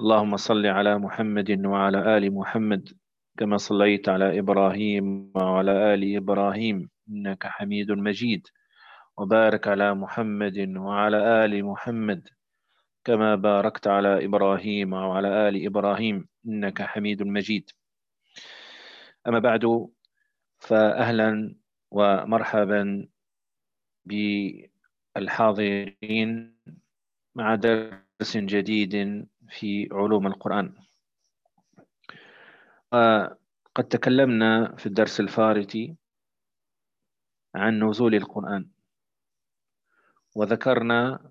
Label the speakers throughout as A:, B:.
A: اللهم صل على محمد وعلى آل محمد كما صليت على إبراهيم وعلى آل إبراهيم إنك حميد مجيد وبارك على محمد وعلى آل محمد كما باركت على إبراهيم وعلى آل إبراهيم إنك حميد مجيد. أما بعد فأهلا ومرحبا بالحاضرين مع درس جديد في علوم القرآن. آه، قد تكلمنا في الدرس الفارتي عن نزول القرآن وذكرنا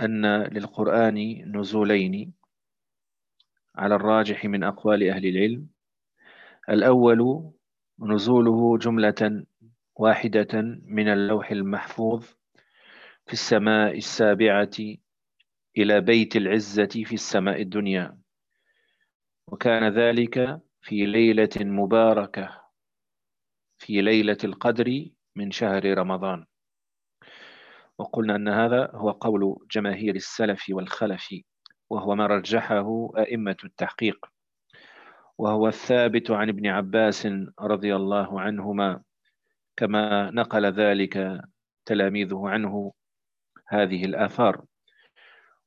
A: أن للقرآن نزولين على الراجح من أقوال أهل العلم. الأول نزوله جملة واحدة من اللوح المحفوظ في السماء السابعة إلى بيت العزة في السماء الدنيا. وكان ذلك في ليلة مباركة في ليلة القدر من شهر رمضان. وقلنا أن هذا هو قول جماهير السلف والخلف وهو ما رجحه أئمة التحقيق. وهو الثابت عن ابن عباس رضي الله عنهما كما نقل ذلك تلاميذه عنه هذه الآثار.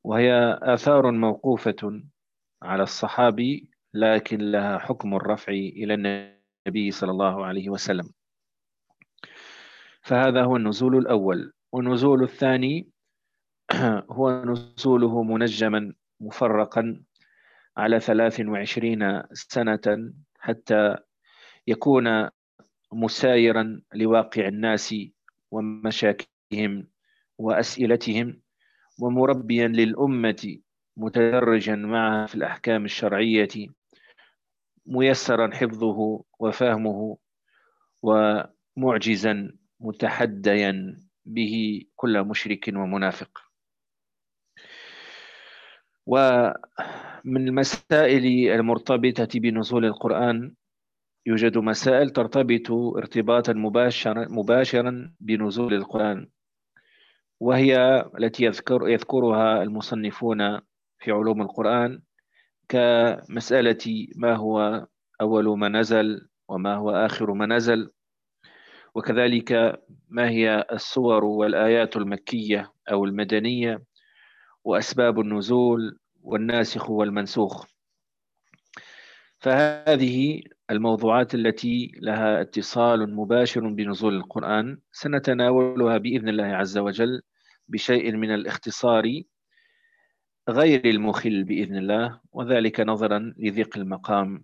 A: وهي آثار موقوفة على الصحابي لكن لها حكم الرفع إلى النبي صلى الله عليه وسلم. فهذا هو النزول الأول. والنزول الثاني هو نزوله منجما مفرقا على 23 سنة حتى يكون مسايرا لواقع الناس ومشاكلهم وأسئلتهم ومربيا للأمة متدرجا معها في الأحكام الشرعية ميسرا حفظه وفهمه ومعجزا متحديا به كل مشرك ومنافق. ومن المسائل المرتبطة بنزول القرآن يوجد مسائل ترتبط ارتباطا مباشرا مباشرا بنزول القرآن. وهي التي يذكر يذكرها المصنفون في علوم القرآن كمسألة ما هو أول ما نزل وما هو آخر ما نزل وكذلك ما هي الصور والآيات المكية أو المدنية وأسباب النزول والناسخ والمنسوخ. فهذه الموضوعات التي لها اتصال مباشر بنزول القرآن سنتناولها بإذن الله عز وجل بشيء من الاختصار غير المخل بإذن الله وذلك نظرا لضيق المقام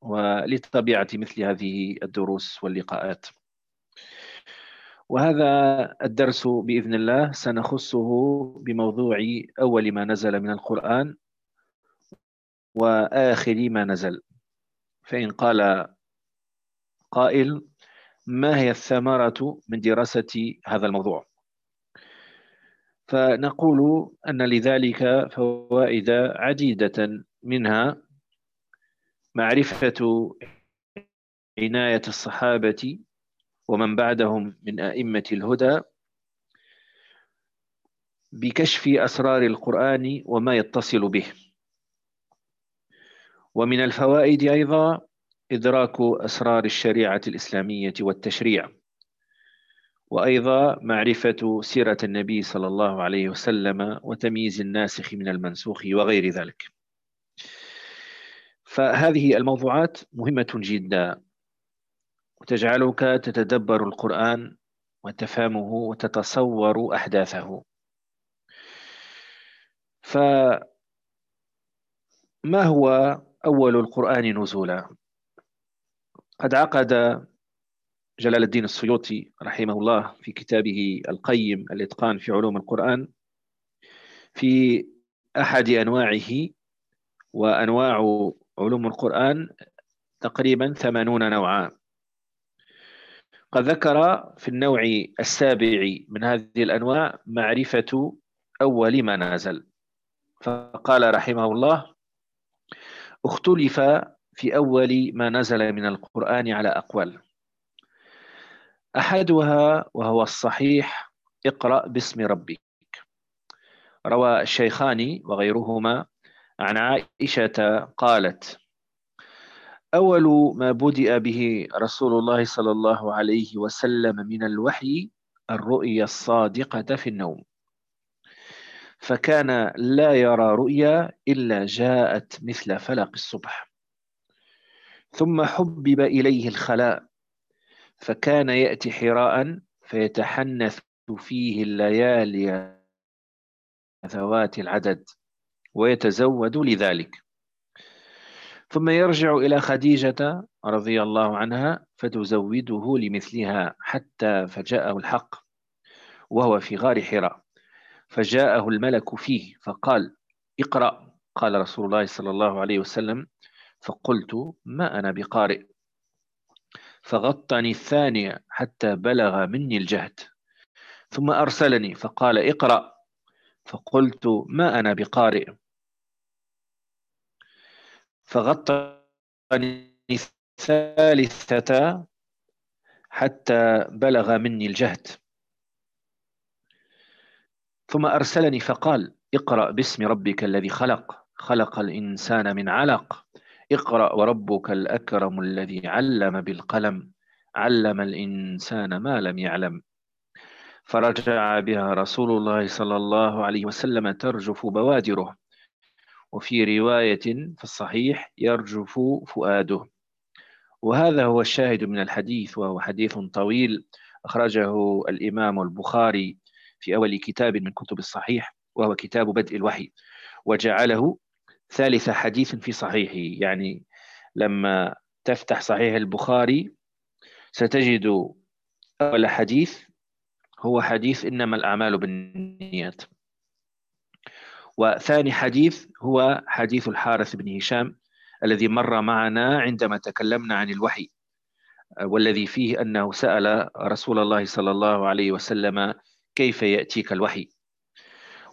A: ولطبيعة مثل هذه الدروس واللقاءات. وهذا الدرس بإذن الله سنخصه بموضوع أول ما نزل من القرآن وآخر ما نزل. فإن قال قائل ما هي الثمرة من دراسة هذا الموضوع? فنقول أن لذلك فوائد عديدة منها معرفة عناية الصحابة ومن بعدهم من أئمة الهدى بكشف أسرار القرآن وما يتصل به. ومن الفوائد أيضا إدراك أسرار الشريعة الإسلامية والتشريع وأيضا معرفة سيرة النبي صلى الله عليه وسلم وتمييز الناسخ من المنسوخ وغير ذلك. فهذه الموضوعات مهمة جدا وتجعلك تتدبر القرآن وتفهمه وتتصور أحداثه. فما هو أول القرآن نزولا. قد عقد جلال الدين السيوطي رحمه الله في كتابه القيم الإتقان في علوم القرآن في أحد أنواعه وأنواع علوم القرآن تقريبا ثمانون نوعا. قد ذكر في النوع السابع من هذه الأنواع معرفة أول ما نازل فقال رحمه الله اختلف في أول ما نزل من القرآن على أقوال. أحدها وهو الصحيح اقرأ باسم ربك. روى الشيخان وغيرهما عن عائشة قالت أول ما بدأ به رسول الله صلى الله عليه وسلم من الوحي الرؤيا الصادقة في النوم. فكان لا يرى رؤيا إلا جاءت مثل فلق الصبح. ثم حبب إليه الخلاء. فكان يأتي حراء فيتحنث فيه الليالي ذوات العدد ويتزود لذلك. ثم يرجع إلى خديجة رضي الله عنها فتزوده لمثلها حتى فجاءه الحق وهو في غار حراء. فجاءه الملك فيه فقال اقرأ قال رسول الله صلى الله عليه وسلم فقلت ما أنا بقارئ؟ فغطني الثانية حتى بلغ مني الجهد ثم أرسلني فقال اقرأ فقلت ما أنا بقارئ؟ فغطني الثالثة حتى بلغ مني الجهد. ثم أرسلني فقال اقرأ باسم ربك الذي خلق. خلق الإنسان من علق. اقرأ وربك الأكرم الذي علم بالقلم. علم الإنسان ما لم يعلم. فرجع بها رسول الله صلى الله عليه وسلم ترجف بوادره. وفي رواية في الصحيح يرجف فؤاده. وهذا هو الشاهد من الحديث وهو حديث طويل. أخرجه الإمام البخاري. في أول كتاب من كتب الصحيح وهو كتاب بدء الوحي. وجعله ثالث حديث في صحيحه. يعني لما تفتح صحيح البخاري ستجد أول حديث هو حديث إنما الأعمال بالنيات. وثاني حديث هو حديث الحارث بن هشام الذي مر معنا عندما تكلمنا عن الوحي والذي فيه أنه سأل رسول الله صلى الله عليه وسلم كيف يأتيك الوحي؟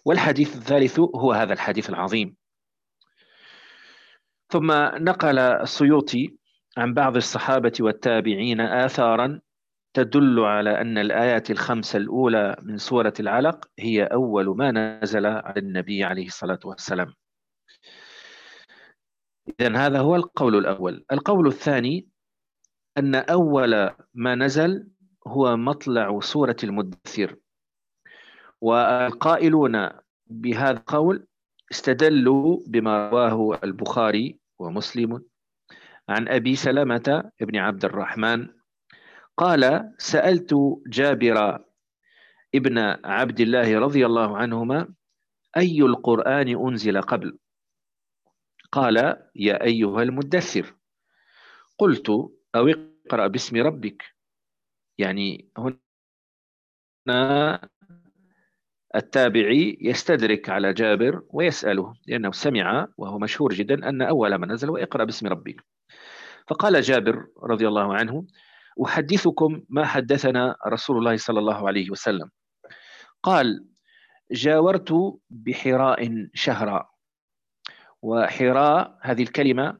A: والحديث الثالث هو هذا الحديث العظيم. ثم نقل السيوطي عن بعض الصحابة والتابعين آثارا تدل على أن الآيات الخمسة الأولى من سورة العلق هي أول ما نزل على النبي عليه الصلاة والسلام. إذا هذا هو القول الأول. القول الثاني أن أول ما نزل هو مطلع سورة المدثر. والقائلون بهذا القول استدلوا بما رواه البخاري ومسلم عن أبي سلمة بن عبد الرحمن. قال سألت جابر ابن عبد الله رضي الله عنهما أي القرآن أنزل قبل؟ قال يا أيها المدثر. قلت أو اقرأ باسم ربك. يعني هنا التابعي يستدرك على جابر ويسأله لأنه سمع وهو مشهور جدا أن أول من نزل وإقرأ باسم ربك فقال جابر رضي الله عنه أحدثكم ما حدثنا رسول الله صلى الله عليه وسلم. قال جاورت بحراء شهرا. وحراء هذه الكلمة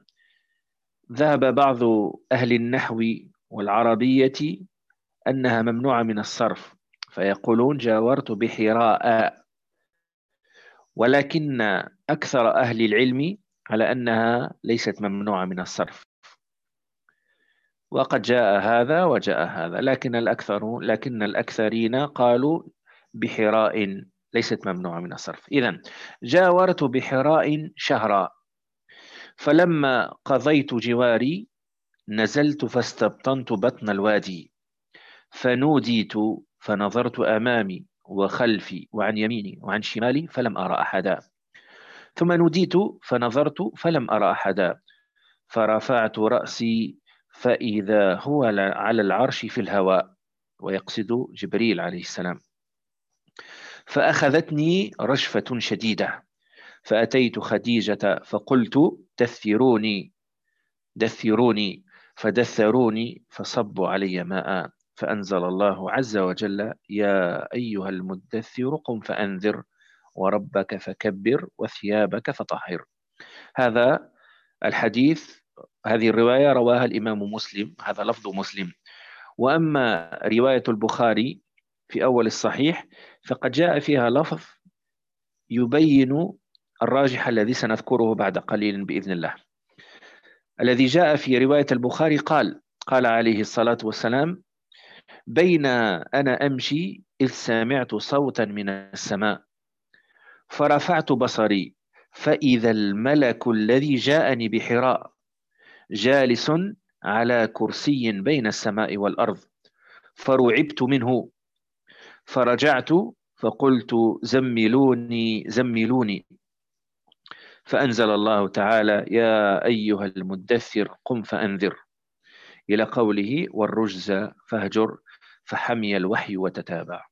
A: ذهب بعض أهل النحو والعربية أنها ممنوعة من الصرف. فيقولون جاورت بحراء. ولكن أكثر أهل العلم على أنها ليست ممنوعة من الصرف. وقد جاء هذا وجاء هذا. لكن الأكثر لكن الأكثرين قالوا بحراء ليست ممنوعة من الصرف. إذا جاورت بحراء شهرا. فلما قضيت جواري نزلت فاستبطنت بطن الوادي. فنوديت فنظرت أمامي وخلفي وعن يميني وعن شمالي فلم أرى أحدا. ثم نوديت فنظرت فلم أرى أحدا. فرفعت رأسي فإذا هو على العرش في الهواء ويقصد جبريل عليه السلام. فأخذتني رجفة شديدة. فأتيت خديجة فقلت دثروني دثروني فدثروني فصبوا علي ماء. فأنزل الله عز وجل يا أيها المدثر قم فأنذر وربك فكبر وثيابك فطهر. هذا الحديث هذه الرواية رواها الإمام مسلم هذا لفظ مسلم. وأما رواية البخاري في أول الصحيح فقد جاء فيها لفظ يبين الراجح الذي سنذكره بعد قليل بإذن الله. الذي جاء في رواية البخاري قال قال عليه الصلاة والسلام بين أنا أمشي إذ سمعت صوتا من السماء فرفعت بصري فإذا الملك الذي جاءني بحراء جالس على كرسي بين السماء والأرض فرعبت منه فرجعت فقلت زملوني زملوني. فأنزل الله تعالى يا أيها المدثر قم فأنذر. إلى قوله والرجز فاهجر فحمي الوحي وتتابع.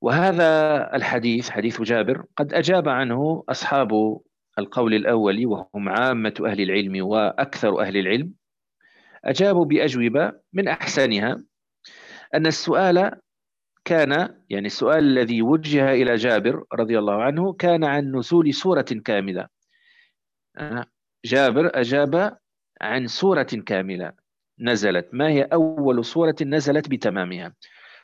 A: وهذا الحديث حديث جابر قد أجاب عنه أصحاب القول الأول وهم عامة أهل العلم وأكثر أهل العلم. أجابوا بأجوبة من أحسنها أن السؤال كان يعني السؤال الذي وجه إلى جابر رضي الله عنه كان عن نزول سورة كاملة. جابر أجاب عن سورة كاملة نزلت. ما هي أول سورة نزلت بتمامها؟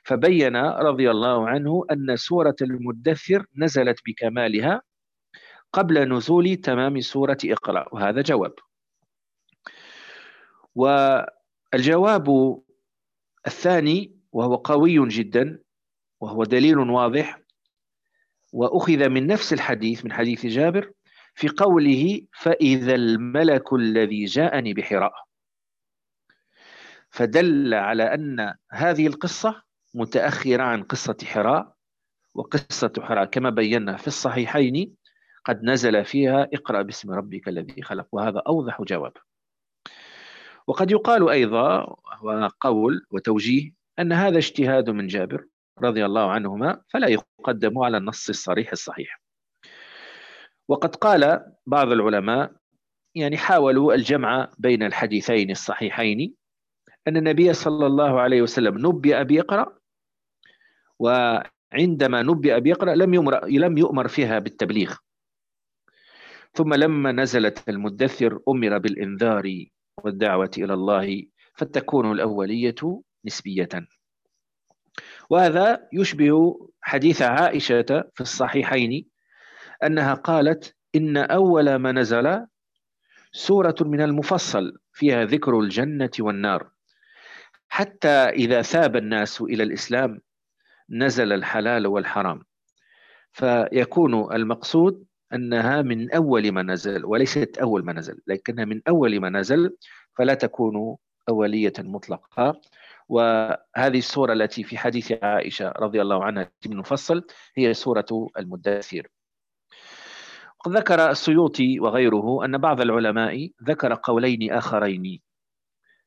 A: فبين رضي الله عنه أن سورة المدثر نزلت بكمالها قبل نزول تمام سورة إقرأ وهذا جواب. والجواب الثاني وهو قوي جدا وهو دليل واضح وأخذ من نفس الحديث من حديث جابر في قوله فإذا الملك الذي جاءني بحراء. فدل على أن هذه القصة متأخرة عن قصة حراء وقصة حراء كما بينا في الصحيحين قد نزل فيها اقرأ باسم ربك الذي خلق وهذا أوضح جواب. وقد يقال أيضا وقول وتوجيه أن هذا اجتهاد من جابر رضي الله عنهما فلا يقدم على النص الصريح الصحيح. وقد قال بعض العلماء يعني حاولوا الجمع بين الحديثين الصحيحين أن النبي صلى الله عليه وسلم نبئ بيقرأ وعندما نبئ بيقرأ لم يؤمر, لم يؤمر فيها بالتبليغ. ثم لما نزلت المدثر أمر بالإنذار والدعوة إلى الله فتكون الأولية نسبية. وهذا يشبه حديث عائشة في الصحيحين أنها قالت إن أول ما نزل سورة من المفصل فيها ذكر الجنة والنار. حتى إذا ثاب الناس إلى الإسلام نزل الحلال والحرام. فيكون المقصود أنها من أول ما نزل وليست أول ما نزل لكنها من أول ما نزل فلا تكون أولية مطلقة. وهذه السورة التي في حديث عائشة رضي الله عنها المفصل هي سورة المدثر. ذكر السيوطي وغيره أن بعض العلماء ذكر قولين آخرين.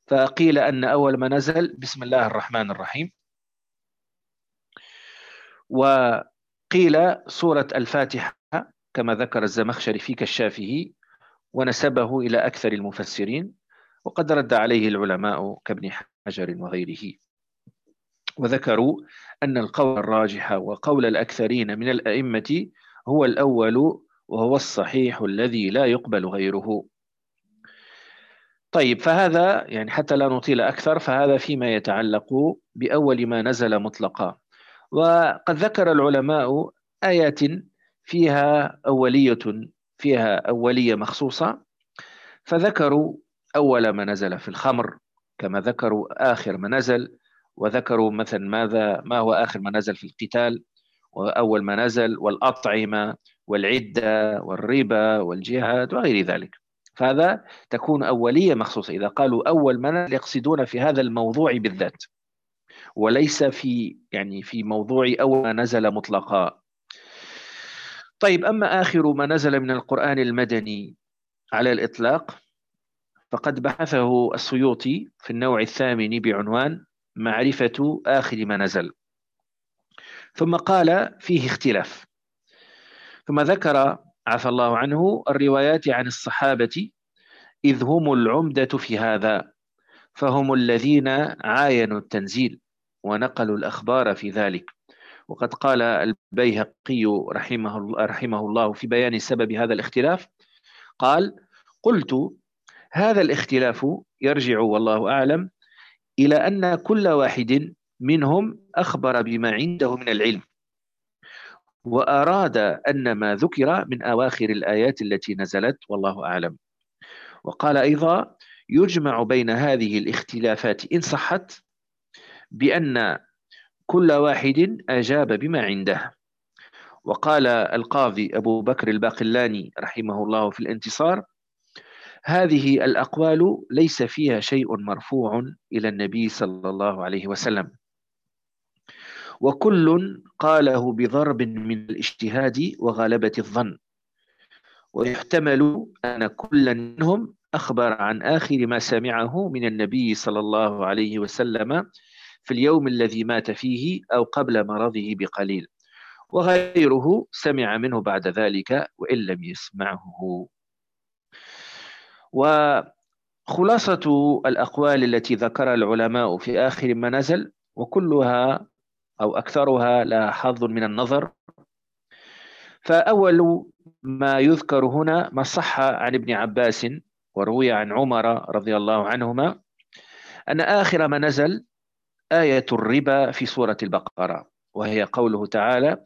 A: فقيل أن أول ما نزل بسم الله الرحمن الرحيم. وقيل سورة الفاتحة كما ذكر الزمخشري في كشافه ونسبه إلى أكثر المفسرين وقد رد عليه العلماء كابن حجر وغيره. وذكروا أن القول الراجح وقول الأكثرين من الأئمة هو الأول وهو الصحيح الذي لا يقبل غيره. طيب فهذا يعني حتى لا نطيل أكثر فهذا فيما يتعلق بأول ما نزل مطلقا. وقد ذكر العلماء آيات فيها أولية فيها أولية مخصوصة. فذكروا أول ما نزل في الخمر كما ذكروا آخر ما نزل وذكروا مثلا ماذا ما هو آخر ما نزل في القتال وأول ما نزل والأطعمة والعدة والربا والجهاد وغير ذلك. فهذا تكون أولية مخصوصة. إذا قالوا أول منهج يقصدون في هذا الموضوع بالذات وليس في يعني في موضوع أول ما نزل مطلقا. طيب أما آخر ما نزل من القرآن المدني على الإطلاق فقد بحثه السيوطي في النوع الثامن بعنوان معرفة آخر ما نزل. ثم قال فيه اختلاف. ثم ذكر عفى الله عنه الروايات عن الصحابة إذ هم العمدة في هذا فهم الذين عاينوا التنزيل ونقلوا الأخبار في ذلك. وقد قال البيهقي رحمه, رحمه الله في بيان سبب هذا الاختلاف قال قلت هذا الاختلاف يرجع والله أعلم إلى أن كل واحد منهم أخبر بما عنده من العلم. وأراد أن ما ذكر من أواخر الآيات التي نزلت والله أعلم. وقال أيضا يجمع بين هذه الاختلافات إن صحت بأن كل واحد أجاب بما عنده. وقال القاضي أبو بكر الباقلاني رحمه الله في الانتصار هذه الأقوال ليس فيها شيء مرفوع إلى النبي صلى الله عليه وسلم. وكل قاله بضرب من الاجتهاد وغلبة الظن ويحتمل أن كل منهم أخبر عن آخر ما سمعه من النبي صلى الله عليه وسلم في اليوم الذي مات فيه أو قبل مرضه بقليل وغيره سمع منه بعد ذلك وإن لم يسمعه وخلاصة الأقوال التي ذكر العلماء في آخر ما نزل وكلها أو أكثرها لا حظ من النظر. فأول ما يذكر هنا ما صح عن ابن عباس وروي عن عمر رضي الله عنهما؟ أن آخر ما نزل آية الربا في سورة البقرة وهي قوله تعالى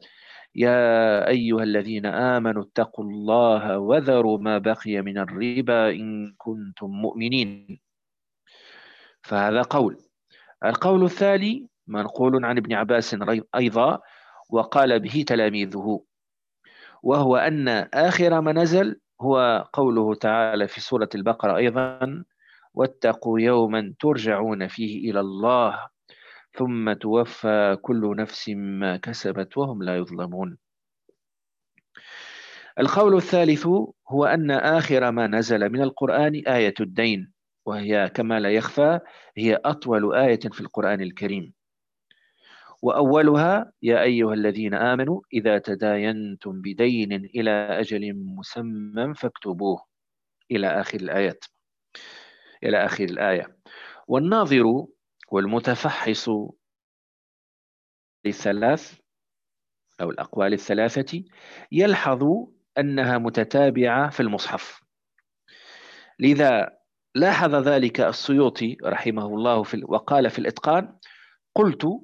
A: يا أيها الذين آمنوا اتقوا الله وذروا ما بقي من الربا إن كنتم مؤمنين. فهذا قول. القول الثاني منقول عن ابن عباس أيضا وقال به تلاميذه. وهو أن آخر ما نزل هو قوله تعالى في سورة البقرة أيضا واتقوا يوما ترجعون فيه إلى الله ثم توفى كل نفس ما كسبت وهم لا يظلمون. القول الثالث هو أن آخر ما نزل من القرآن آية الدين وهي كما لا يخفى هي أطول آية في القرآن الكريم. وأولها يا أيها الذين آمنوا إذا تداينتم بدين إلى أجل مسمى فاكتبوه. إلى آخر الآيات. إلى آخر الآية. والناظر والمتفحص للثلاث أو الأقوال الثلاثة يلحظ أنها متتابعة في المصحف. لذا لاحظ ذلك السيوطي رحمه الله في وقال في الإتقان قلت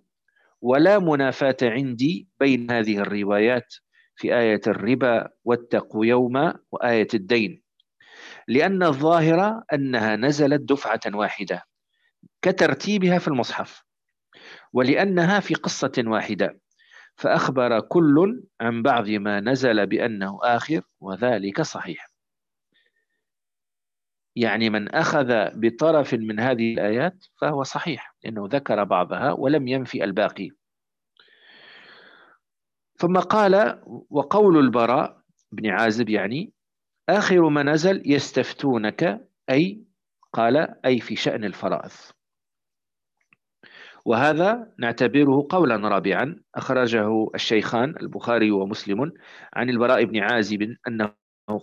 A: ولا منافاة عندي بين هذه الروايات في آية الربا واتقوا يوما وآية الدين. لأن الظاهرة أنها نزلت دفعة واحدة كترتيبها في المصحف ولأنها في قصة واحدة. فأخبر كل عن بعض ما نزل بأنه آخر وذلك صحيح. يعني من أخذ بطرف من هذه الآيات فهو صحيح لأنه ذكر بعضها ولم ينفي الباقي. ثم قال وقول البراء بن عازب يعني آخر ما نزل يستفتونك أي قال أي في شأن الفرائض وهذا نعتبره قولا رابعا أخرجه الشيخان البخاري ومسلم عن البراء بن عازب أنه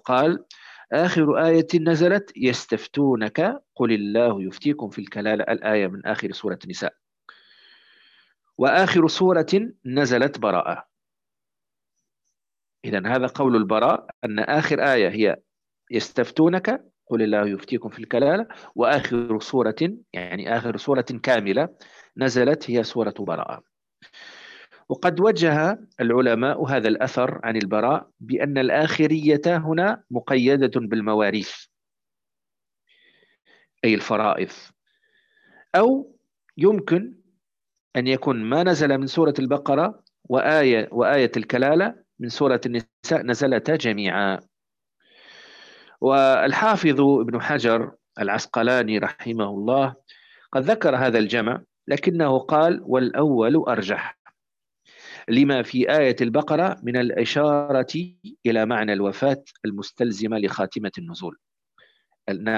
A: قال آخر آية نزلت يستفتونك قل الله يفتيكم في الكلالة الآية من آخر سورة نساء وآخر سورة نزلت براءة. إذا هذا قول البراء أن آخر آية هي يستفتونك قل الله يفتيكم في الكلالة وآخر سورة يعني آخر سورة كاملة نزلت هي سورة براءة. وقد وجه العلماء هذا الأثر عن البراء بأن الآخرية هنا مقيدة بالمواريث أي الفرائض. أو يمكن أن يكون ما نزل من سورة البقرة وآية, وآية الكلالة من سورة النساء نزلتا جميعا. والحافظ ابن حجر العسقلاني رحمه الله قد ذكر هذا الجمع لكنه قال والأول أرجح. لما في آية البقرة من الإشارة إلى معنى الوفاة المستلزمة لخاتمة النزول.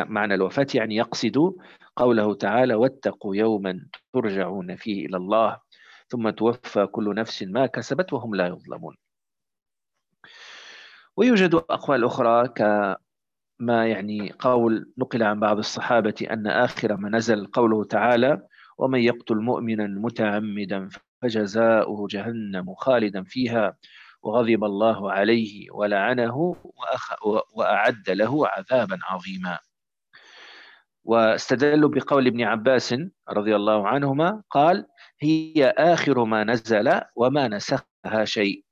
A: معنى الوفاة يعني يقصد قوله تعالى واتقوا يوما ترجعون فيه إلى الله ثم توفى كل نفس ما كسبت وهم لا يظلمون. ويوجد أقوال أخرى كما يعني قول نقل عن بعض الصحابة أن آخر ما نزل قوله تعالى ومن يقتل مؤمنا متعمدا فجزاؤه جهنم خالدا فيها وغضب الله عليه ولعنه وأعد له عذابا عظيما. واستدلوا بقول ابن عباس رضي الله عنهما قال هي آخر ما نزل وما نسخها شيء.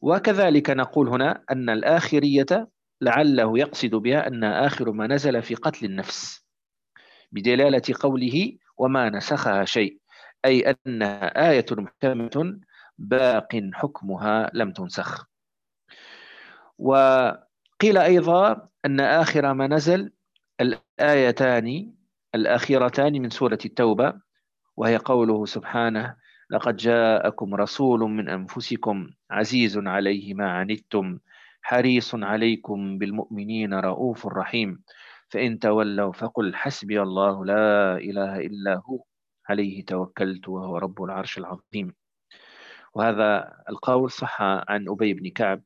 A: وكذلك نقول هنا أن الآخرية لعله يقصد بها أن آخر ما نزل في قتل النفس بدلالة قوله وما نسخها شيء. أي أنها آية محكمة باق حكمها لم تنسخ. وقيل أيضا أن آخر ما نزل الآيتان الأخيرتان من سورة التوبة وهي قوله سبحانه لقد جاءكم رسول من أنفسكم عزيز عليه ما عنتم حريص عليكم بالمؤمنين رؤوف رحيم فإن تولوا فقل حسبي الله لا إله إلا هو. عليه توكلت وهو رب العرش العظيم. وهذا القول صح عن أبي بن كعب.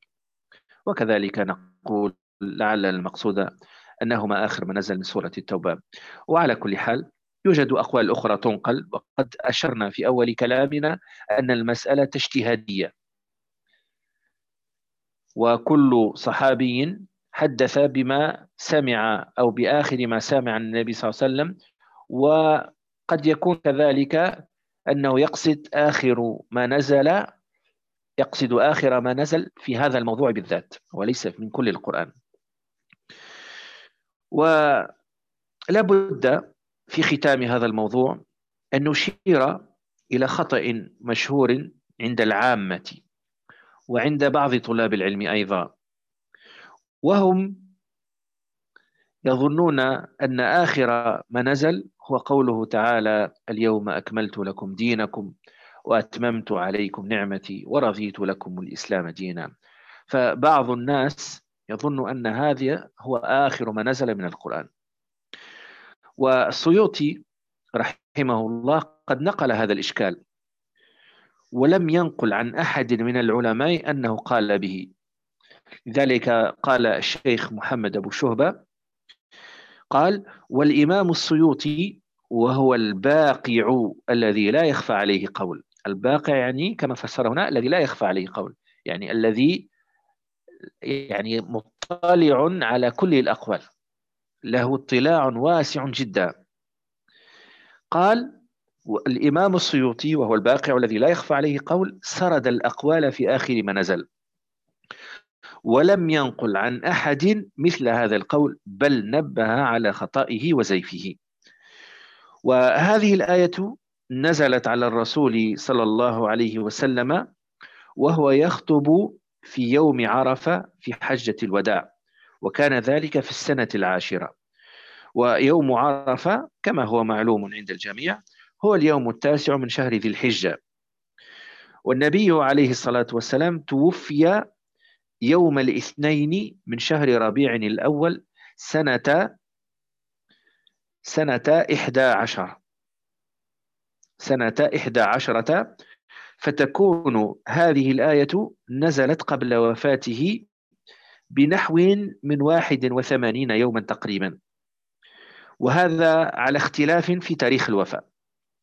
A: وكذلك نقول لعل المقصود أنهما آخر ما نزل من سورة التوبة. وعلى كل حال يوجد أقوال أخرى تنقل وقد أشرنا في أول كلامنا أن المسألة اجتهادية. وكل صحابي حدث بما سمع أو بآخر ما سمع النبي صلى الله عليه وسلم قد يكون كذلك أنه يقصد آخر ما نزل يقصد آخر ما نزل في هذا الموضوع بالذات وليس من كل القرآن. ولا بد في ختام هذا الموضوع أن نشير إلى خطأ مشهور عند العامة وعند بعض طلاب العلم أيضا. وهم يظنون أن آخر ما نزل هو قوله تعالى اليوم أكملت لكم دينكم وأتممت عليكم نعمتي ورضيت لكم الإسلام دينا. فبعض الناس يظن أن هذا هو آخر ما نزل من القرآن. والسيوطي رحمه الله قد نقل هذا الإشكال. ولم ينقل عن أحد من العلماء أنه قال به. لذلك قال الشيخ محمد أبو شهبة قال والإمام السيوطي وهو الباقع الذي لا يخفى عليه قول. الباقع يعني كما فسر هنا الذي لا يخفى عليه قول يعني الذي يعني مطلع على كل الأقوال. له اطلاع واسع جدا. قال الإمام السيوطي وهو الباقع الذي لا يخفى عليه قول سرد الأقوال في آخر ما نزل. ولم ينقل عن أحد مثل هذا القول بل نبه على خطئه وزيفه. وهذه الآية نزلت على الرسول صلى الله عليه وسلم وهو يخطب في يوم عرفة في حجة الوداع وكان ذلك في السنة العاشرة. ويوم عرفة كما هو معلوم عند الجميع هو اليوم التاسع من شهر ذي الحجة. والنبي عليه الصلاة والسلام توفي يوم الاثنين من شهر ربيع الأول سنة سنة إحدى عشر. سنة إحدى عشرة. فتكون هذه الآية نزلت قبل وفاته بنحو من 81 يوما تقريبا. وهذا على اختلاف في تاريخ الوفاة.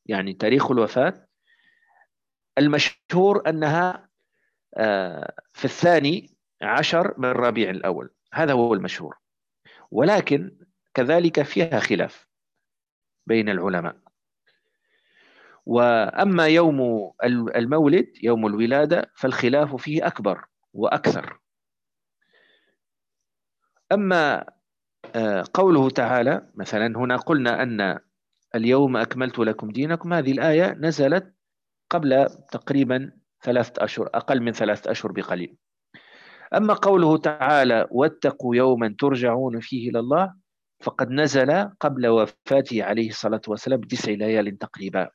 A: يعني تاريخ الوفاة المشهور أنها آه، في الثاني عشر من ربيع الأول. هذا هو المشهور. ولكن كذلك فيها خلاف بين العلماء. وأما يوم المولد يوم الولادة فالخلاف فيه أكبر وأكثر. أما آه، قوله تعالى مثلا هنا قلنا أن اليوم أكملت لكم دينكم هذه الآية نزلت قبل تقريبا ثلاثة أشهر أقل من ثلاثة أشهر بقليل. أما قوله تعالى واتقوا يوما ترجعون فيه إلى الله فقد نزل قبل وفاته عليه الصلاة والسلام بتسع ليال تقريبا.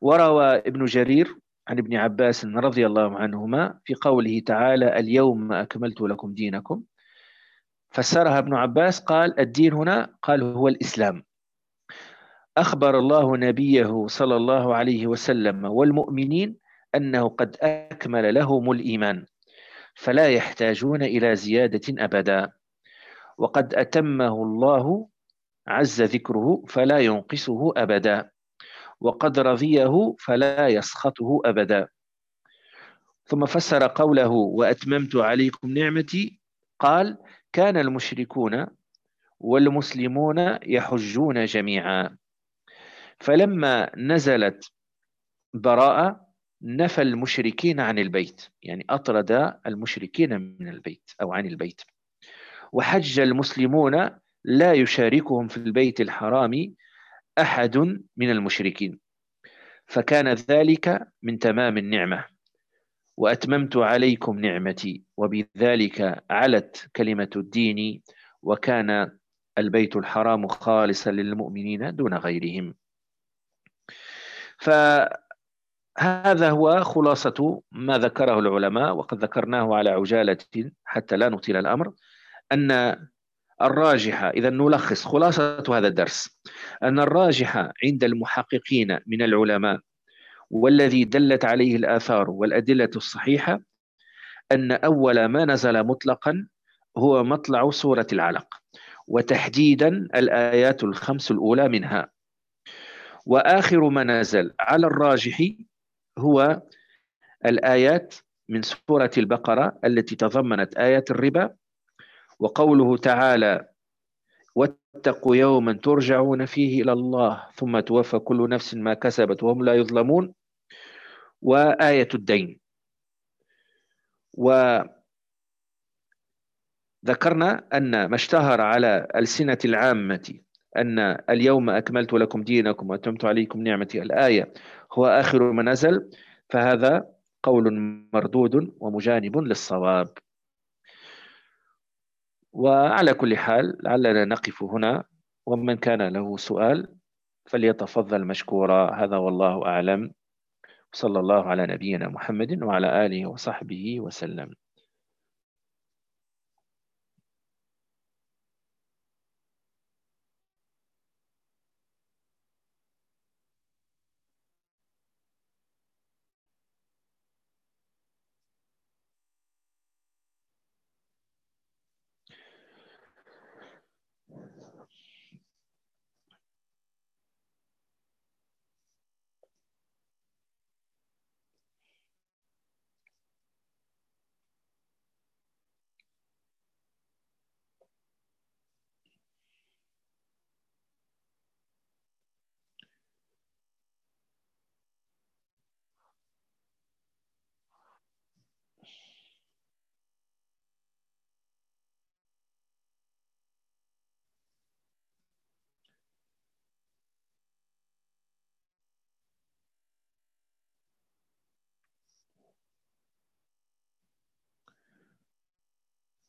A: وروى ابن جرير عن ابن عباس رضي الله عنهما في قوله تعالى اليوم أكملت لكم دينكم. فسرها ابن عباس قال الدين هنا قال هو الإسلام. أخبر الله نبيه صلى الله عليه وسلم والمؤمنين أنه قد أكمل لهم الإيمان. فلا يحتاجون إلى زيادة أبدا. وقد أتمه الله عز ذكره فلا ينقصه أبدا. وقد رضيه فلا يسخطه أبدا. ثم فسر قوله وأتممت عليكم نعمتي قال كان المشركون والمسلمون يحجون جميعا. فلما نزلت براءة نفى المشركين عن البيت يعني أطرد المشركين من البيت أو عن البيت. وحج المسلمون لا يشاركهم في البيت الحرام أحد من المشركين. فكان ذلك من تمام النعمة. وأتممت عليكم نعمتي وبذلك علت كلمة الدين وكان البيت الحرام خالصا للمؤمنين دون غيرهم. ف هذا هو خلاصة ما ذكره العلماء وقد ذكرناه على عجالة حتى لا نطيل الأمر أن الراجحة إذا نلخص خلاصة هذا الدرس أن الراجحة عند المحققين من العلماء والذي دلت عليه الآثار والأدلة الصحيحة أن أول ما نزل مطلقا هو مطلع سورة العلق وتحديدا الآيات الخمس الأولى منها. وآخر ما نزل على الراجح هو الآيات من سورة البقرة التي تضمنت آيات الربا وقوله تعالى واتقوا يوما ترجعون فيه إلى الله ثم توفى كل نفس ما كسبت وهم لا يظلمون. وآية الدين. وذكرنا أن ما اشتهر على ألسنة العامة أن اليوم أكملت لكم دينكم وأتمت عليكم نعمتي. الآية هو آخر ما نزل فهذا قول مردود ومجانب للصواب. وعلى كل حال لعلنا نقف هنا. ومن كان له سؤال فليتفضل مشكورا. هذا والله أعلم. صلى الله على نبينا محمد وعلى آله وصحبه وسلم.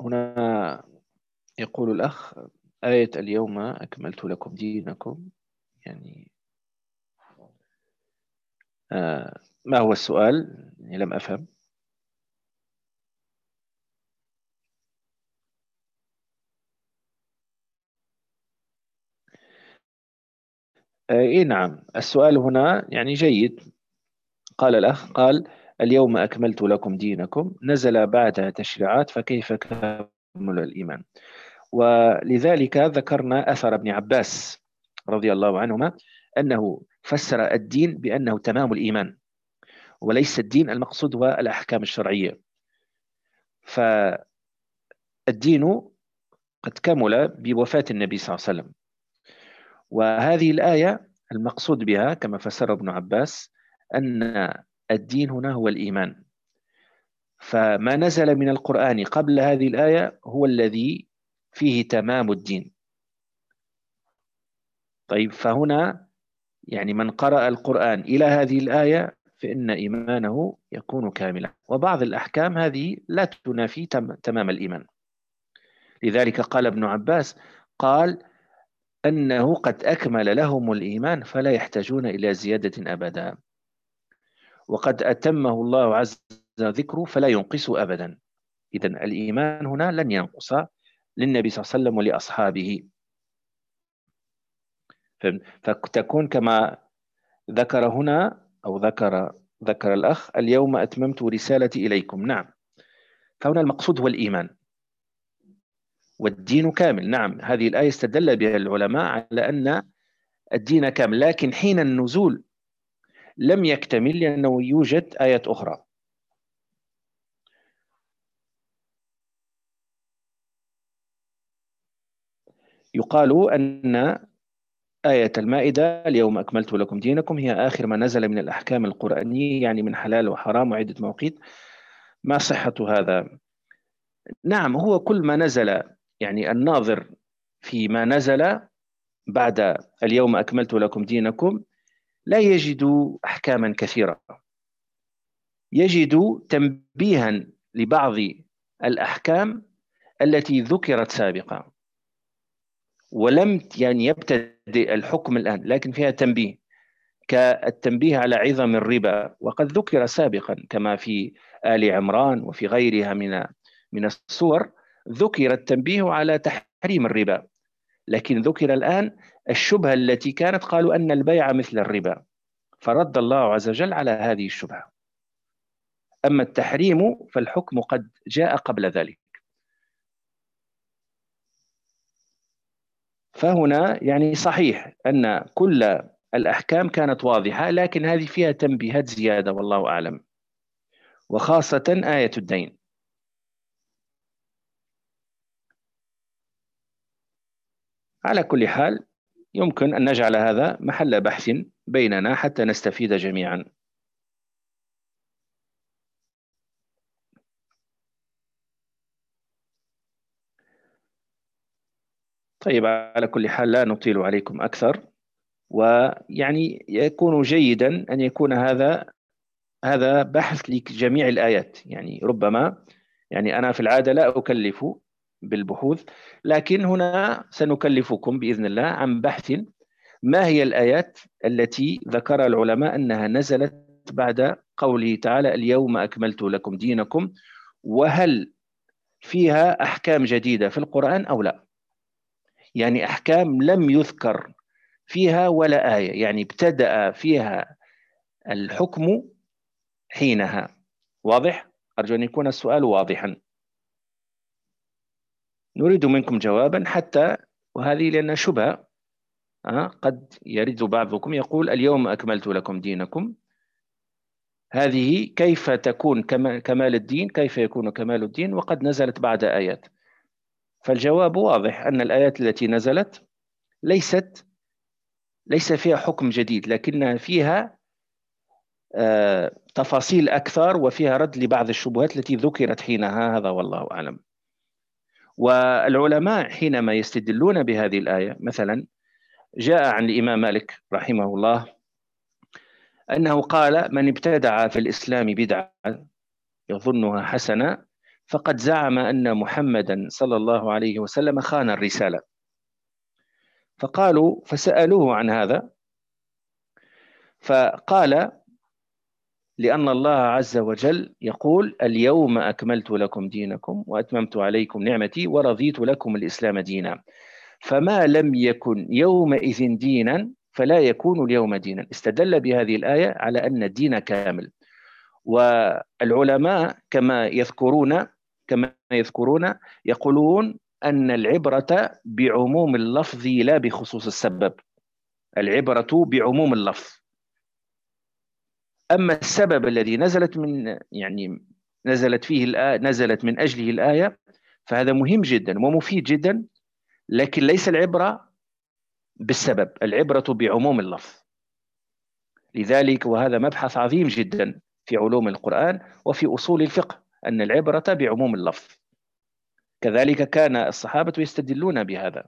A: هنا يقول الأخ آية اليوم أكملت لكم دينكم. يعني آه، ما هو السؤال؟ يعني لم أفهم. آه، إيه نعم. السؤال هنا يعني جيد. قال الأخ قال اليوم أكملت لكم دينكم. نزل بعدها تشريعات فكيف كمل الإيمان؟ ولذلك ذكرنا أثر ابن عباس رضي الله عنهما أنه فسر الدين بأنه تمام الإيمان وليس الدين المقصود هو الأحكام الشرعية. فالدين قد كمل بوفاة النبي صلى الله عليه وسلم. وهذه الآية المقصود بها كما فسر ابن عباس أن الدين هنا هو الإيمان. فما نزل من القرآن قبل هذه الآية هو الذي فيه تمام الدين. طيب فهنا يعني من قرأ القرآن إلى هذه الآية فإن إيمانه يكون كاملا. وبعض الأحكام هذه لا تنافي تمام الإيمان. لذلك قال ابن عباس قال أنه قد أكمل لهم الإيمان فلا يحتاجون إلى زيادة أبدا. وقد أتمه الله عز ذكره فلا ينقص أبدا. إذا الإيمان هنا لن ينقص للنبي صلى الله عليه وسلم ولأصحابه. فتكون كما ذكر هنا أو ذكر ذكر الأخ اليوم أتممت رسالتي إليكم. نعم. فهنا المقصود هو الإيمان. والدين كامل. نعم. هذه الآية استدل بها العلماء على أن الدين كامل. لكن حين النزول لم يكتمل لأنه يوجد آيات أخرى يقال أن آية المائدة اليوم أكملت لكم دينكم هي آخر ما نزل من الأحكام القرآنية يعني من حلال وحرام وعدة مواقيت ما صحة هذا؟ نعم هو كل ما نزل يعني الناظر في ما نزل بعد اليوم أكملت لكم دينكم لا يجد أحكاما كثيرة. يجد تنبيها لبعض الأحكام التي ذكرت سابقا. ولم يعني يبتدئ الحكم الآن لكن فيها تنبيه كالتنبيه على عظم الربا. وقد ذكر سابقا كما في آل عمران وفي غيرها من من الصور ذكر التنبيه على تحريم الربا. لكن ذكر الآن الشبهة التي كانت قالوا أن البيع مثل الربا. فرد الله عز وجل على هذه الشبهة. أما التحريم فالحكم قد جاء قبل ذلك. فهنا يعني صحيح أن كل الأحكام كانت واضحة لكن هذه فيها تنبيهات زيادة والله أعلم. وخاصة آية الدين. على كل حال يمكن أن نجعل هذا محل بحث بيننا حتى نستفيد جميعا. طيب على كل حال لا نطيل عليكم أكثر ويعني يكون جيدا أن يكون هذا هذا بحث لجميع الآيات. يعني ربما يعني أنا في العادة لا أكلف بالبحوث. لكن هنا سنكلفكم بإذن الله عن بحث ما هي الآيات التي ذكر العلماء أنها نزلت بعد قوله تعالى اليوم أكملت لكم دينكم وهل فيها أحكام جديدة في القرآن أو لا؟ يعني أحكام لم يذكر فيها ولا آية يعني ابتدأ فيها الحكم حينها. واضح؟ أرجو أن يكون السؤال واضحا. نريد منكم جوابا حتى وهذه لأنها شبهة آه، قد يرد بعضكم يقول اليوم أكملت لكم دينكم. هذه كيف تكون كمال الدين كيف يكون كمال الدين وقد نزلت بعد آيات. فالجواب واضح أن الآيات التي نزلت ليست ليس فيها حكم جديد لكن فيها آه، تفاصيل أكثر وفيها رد لبعض الشبهات التي ذكرت حينها. هذا والله أعلم. والعلماء حينما يستدلون بهذه الآية مثلا جاء عن الإمام مالك رحمه الله أنه قال من ابتدع في الإسلام بدعة يظنها حسنة فقد زعم أن محمدا صلى الله عليه وسلم خان الرسالة. فقالوا فسألوه عن هذا فقال لأن الله عز وجل يقول اليوم أكملت لكم دينكم وأتممت عليكم نعمتي ورضيت لكم الإسلام دينا. فما لم يكن يومئذ دينا فلا يكون اليوم دينا. استدل بهذه الآية على أن الدين كامل. والعلماء كما يذكرون كما يذكرون يقولون أن العبرة بعموم اللفظ لا بخصوص السبب. العبرة بعموم اللفظ. أما السبب الذي نزلت من يعني نزلت فيه الآية نزلت من أجله الآية فهذا مهم جدا ومفيد جدا لكن ليس العبرة بالسبب العبرة بعموم اللفظ. لذلك وهذا مبحث عظيم جدا في علوم القرآن وفي أصول الفقه أن العبرة بعموم اللفظ. كذلك كان الصحابة يستدلون بهذا.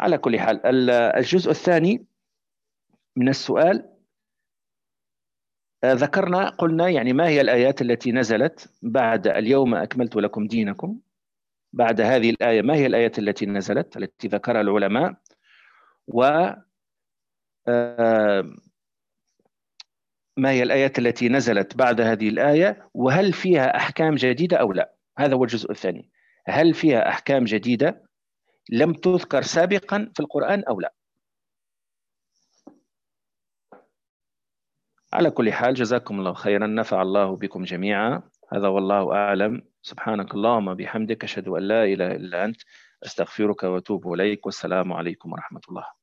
A: على كل حال الجزء الثاني من السؤال آه، ذكرنا قلنا يعني ما هي الآيات التي نزلت بعد اليوم أكملت لكم دينكم؟ بعد هذه الآية ما هي الآيات التي نزلت التي ذكرها العلماء؟ و آه، ما هي الآيات التي نزلت بعد هذه الآية؟ وهل فيها أحكام جديدة أو لا؟ هذا هو الجزء الثاني. هل فيها أحكام جديدة؟ لم تذكر سابقا في القرآن أو لا؟ على كل حال جزاكم الله خيرا. نفع الله بكم جميعا. هذا والله أعلم. سبحانك اللهم بحمدك أشهد أن لا إله إلا أنت أستغفرك وأتوب إليك. والسلام عليكم ورحمة الله.